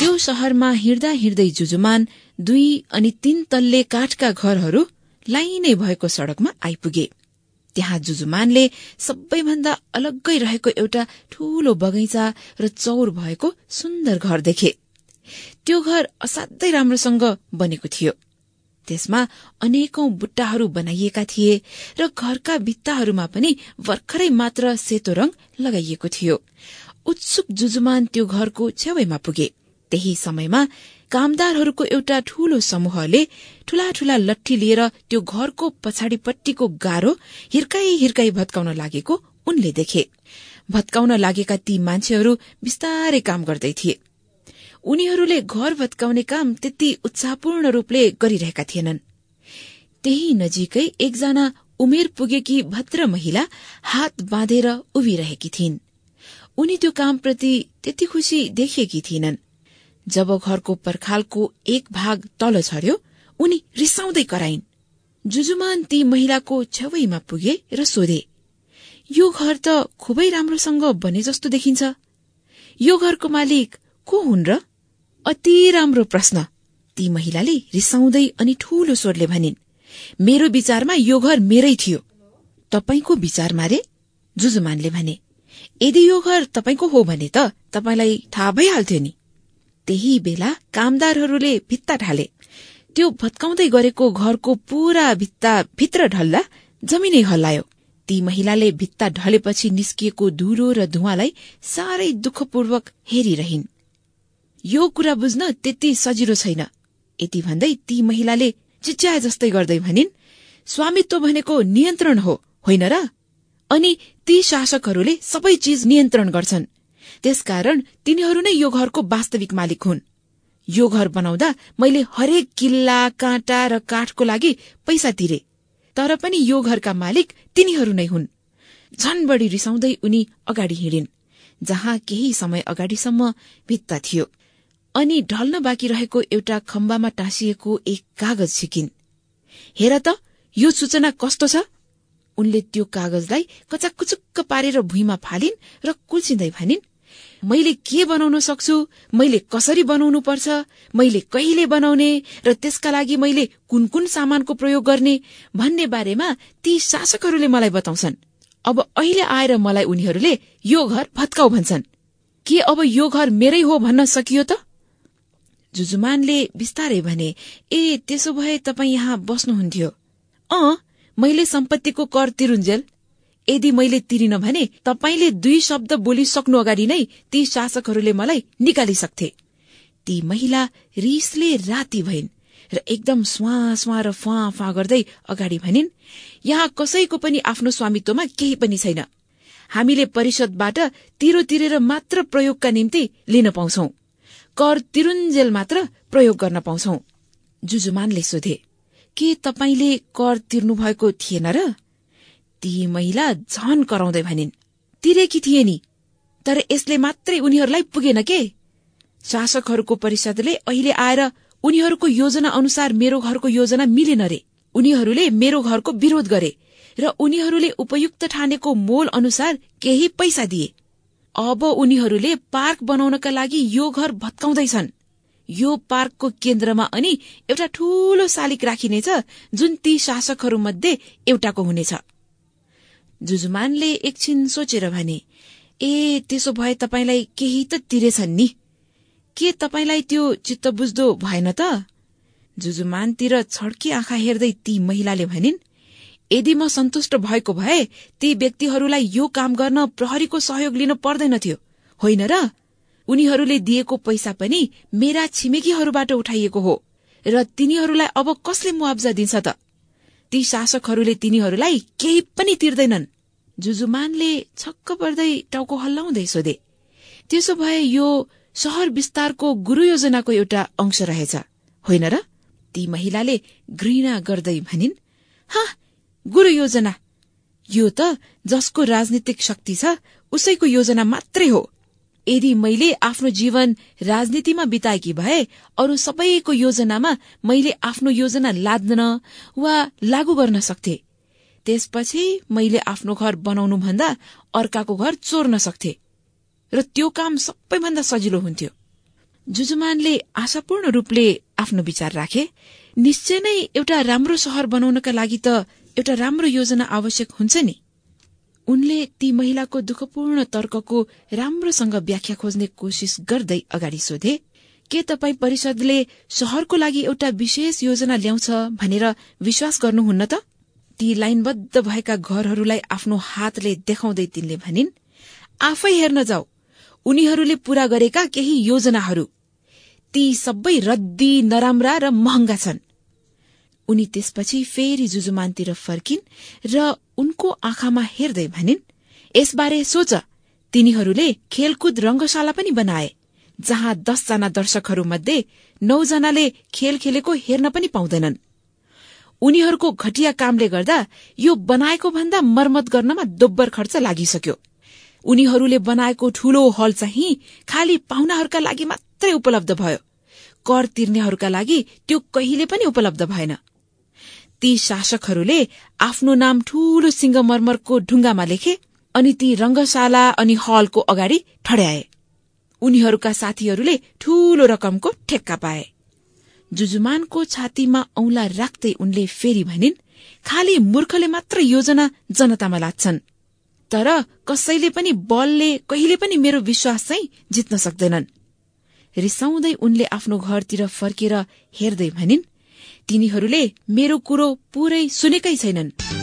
त्यो शहरमा हिँड्दा हिँड्दै जुजुमान दुई अनि तीन तल्ले काठका घरहरू लाइनै भएको सड़कमा आइपुगे। त्यहाँ जुजुमानले सबैभन्दा अलग्गै रहेको एउटा ठूलो बगैँचा र चौर भएको सुन्दर घर देखे। त्यो घर असाध्यै राम्रोसँग बनेको थियो। त्यसमा अनेकौं बुट्टाहरू बनाइएका थिए र घरका भित्ताहरूमा पनि भर्खरै मात्र सेतो रंग लगाइएको थियो। उत्सुक जुजुमान त्यो घरको छेउमा पुगे। त्यही समयमा कामदारहरूको एउटा ठूलो समूहले ठूला ठूला लट्ठी लिएर त्यो घरको पछाडिपट्टिको गाह्रो हिर्काई हिर्काई भत्काउन लागेको उनले देखे। भत्काउन लागेका ती मान्छेहरू बिस्तारै काम गर्दै थिए। उनीहरूले घर भत्काउने काम त्यति उत्साहपूर्ण रूपले गरिरहेका थिएनन्। त्यही नजिकै एकजना उमेर पुगेकी भद्र महिला हात बाँधेर उभिरहेकी थिइन्। उनी त्यो कामप्रति त्यति खुशी देखिएकी थिइनन्। जब घरको पर्खालको एक भाग तल झर्यो उनी रिसाउँदै कराइन्। जुजुमान ती महिलाको छेउमा पुगे र सोधे यो घर त खुबै राम्रोसँग बने जस्तो देखिन्छ। यो घरको मालिक को हुन् र? अति राम्रो प्रश्न। ती महिलाले रिसाउँदै अनि ठूलो स्वरले भनिन् मेरो विचारमा यो घर मेरै थियो। तपाईँको विचारमा रे? जुजुमानले भने यदि यो घर तपाईँको हो भने त तपाईँलाई थाहा भइहाल्थ्यो नि। त्यही बेला कामदारहरूले भित्ता ढाले। त्यो भत्काउँदै गरेको घरको पूरा भित्ता भित्र ढल्ला जमिनै हल्लायो। ती महिलाले भित्ता ढलेपछि निस्किएको धुरो र धुवालाई साह्रै दुःखपूर्वक हेरिरहन्। यो कुरा बुझ्न त्यति सजिलो छैन। यति भन्दै ती महिलाले चिच्याए जस्तै गर्दै भनिन् स्वामित्व भनेको नियन्त्रण हो होइन र? अनि ती शासकहरूले सबै चिज नियन्त्रण गर्छन्। त्यसकारण तिनीहरू नै यो घरको वास्तविक मालिक हुन्। यो घर बनाउँदा मैले हरेक किल्ला काँटा र काठको लागि पैसा तिरे। तर पनि यो घरका मालिक तिनीहरू नै हुन्। झन बढी रिसाउँदै उनी अगाडि हिँडिन् जहाँ केही समय अगाडिसम्म भित्ता थियो। अनि ढल्न बाँकी रहेको एउटा खम्बामा टाँसिएको एक कागज सिकिन्। हेर त यो सूचना कस्तो छ? उनले त्यो कागजलाई कचाकुचुक्क पारेर भुइँमा फालिन् र कुल्चिँदै भनिन् मैले के बनाउन सक्छु? मैले कसरी बनाउनु पर्छ मैले कहिले बनाउने? र त्यसका लागि मैले कुन कुन सामानको प्रयोग गर्ने? भन्ने बारेमा ती शासकहरूले मलाई बताउँछन्। अब अहिले आएर मलाई उनीहरूले यो घर भत्काउ भन्छन्। के अब यो घर मेरै हो भन्न सकियो त? जुजुमानले बिस्तारै भने ए त्यसो भए तपाईँ यहाँ बस्नुहुन्थ्यो। अँ मैले सम्पत्तिको कर तिरुन्जेल यदि मैले तिरिन भने तपाईँले दुई शब्द बोलिसक्नु अगाडि नै ती शासकहरूले मलाई निकालिसक्थे। ती महिला रिसले राति भइन् र एकदम स्वा स्वा र फा फा गर्दै अगाडि भनिन् यहाँ कसैको पनि आफ्नो स्वामित्वमा केही पनि छैन। हामीले परिषदबाट तिरो तिरेर मात्र प्रयोगका निम्ति लिन पाउँछौ। कर तिरुन्जेल मात्र प्रयोग गर्न पाउँछौ। जुजुमानले सोधे के तपाईँले कर तिर्नु भएको थिएन र? ती महिला झन कराउँदै भनिन् तिरेकी थिए नि तर यसले मात्रै उनीहरूलाई पुगेन के? शासकहरूको परिषदले अहिले आएर उनीहरूको योजना अनुसार मेरो घरको योजना मिलेन रे। उनीहरूले मेरो घरको विरोध गरे र उनीहरूले उपयुक्त ठानेको मोल अनुसार केही पैसा दिए। अब उनीहरूले पार्क बनाउनका लागि यो घर भत्काउँदैछन्। यो पार्कको केन्द्रमा अनि एउटा ठूलो शालिक राखिनेछ जुन ती शासकहरू मध्ये एउटाको हुनेछ। जुजुमानले एकछिन सोचेर भने ए त्यसो भए तपाईँलाई केही त तिरेछन् नि। के तपाईँलाई त्यो चित्त बुझ्दो भएन त? जुजुमानतिर छड्की आँखा हेर्दै ती महिलाले भनिन् यदि म सन्तुष्ट भएको भए ती व्यक्तिहरूलाई यो काम गर्न प्रहरीको सहयोग लिन पर्दैनथ्यो होइन र? उनीहरूले दिएको पैसा पनि मेरा छिमेकीहरूबाट उठाइएको हो र तिनीहरूलाई अब कसले मुआब्जा दिन्छ त? ती शासकहरूले तिनीहरूलाई केही पनि तिर्दैनन्। जुजुमानले छक्क पर्दै टाउको हल्लाउँदै सोधे त्यसो भए यो सहर विस्तारको गुरु योजनाको एउटा अंश रहेछ होइन र? ती महिलाले घृणा गर्दै भनिन् हा गुरु योजना। यो त जसको राजनीतिक शक्ति छ उसैको योजना मात्रै हो। यदि मैले आफ्नो जीवन राजनीतिमा बिताएकी भए अरू सबैको योजनामा मैले आफ्नो योजना लाद्न वा लागू गर्न सक्थे। त्यसपछि मैले आफ्नो घर बनाउनु भन्दा अर्काको घर चोर्न सक्थे। र त्यो काम सबैभन्दा सजिलो हुन्थ्यो। जुजुमानले आशापूर्ण रूपले आफ्नो विचार राखे निश्चय नै एउटा राम्रो सहर बनाउनका लागि त एउटा राम्रो योजना आवश्यक हुन्छ नि। उनले ती महिलाको दुःखपूर्ण तर्कको राम्रोसँग व्याख्या खोज्ने कोसिस गर्दै अगाडि सोधे के तपाई परिषदले शहरको लागि एउटा विशेष योजना ल्याउँछ भनेर विश्वास गर्नुहुन्न त? ती लाइनबद्ध भएका घरहरूलाई आफ्नो हातले देखाउँदै तिनले भनिन् आफै हेर्न जाऊ। उनीहरूले पूरा गरेका केही योजनाहरू। ती सबै रद्दी नराम्रा र महँगा छन्। उनी त्यसपछि फेरि जुजुमानतिर फर्किन् र उनको आँखामा हेर्दै भनिन् यसबारे सोच तिनीहरूले खेलकुद रंगशाला पनि बनाए जहाँ दसजना दर्शकहरू मध्ये नौजनाले खेल खेलेको हेर्न पनि पाउँदैनन्। उनीहरूको घटिया कामले गर्दा यो बनाएको भन्दा मर्मत गर्नमा दोब्बर खर्च लागिसक्यो। उनीहरूले बनाएको ठूलो हल चाहिँ खालि पाहुनाहरूका लागि मात्रै उपलब्ध भयो। कर तिर्नेहरूका लागि त्यो कहिले पनि उपलब्ध भएन। ती शासकहरूले आफ्नो नाम ठूलो सिंहमरमरको ढुङ्गामा लेखे अनि ती रंगशाला अनि हलको अगाडि ठड्याए। उनीहरूका साथीहरूले ठूलो रकमको ठेक्का पाए। जुजुमानको छातीमा औंला राख्दै उनले फेरि भनिन् खालि मूर्खले मात्र योजना जनतामा लाच्छन् तर कसैले पनि बलले कहिले पनि मेरो विश्वास चाहिँ जित्न सक्दैनन्। रिसाउँदै उनले आफ्नो घरतिर फर्केर हेर्दै भनिन् तिनीहरूले मेरो कुरो पूरै सुनेकै छैनन्।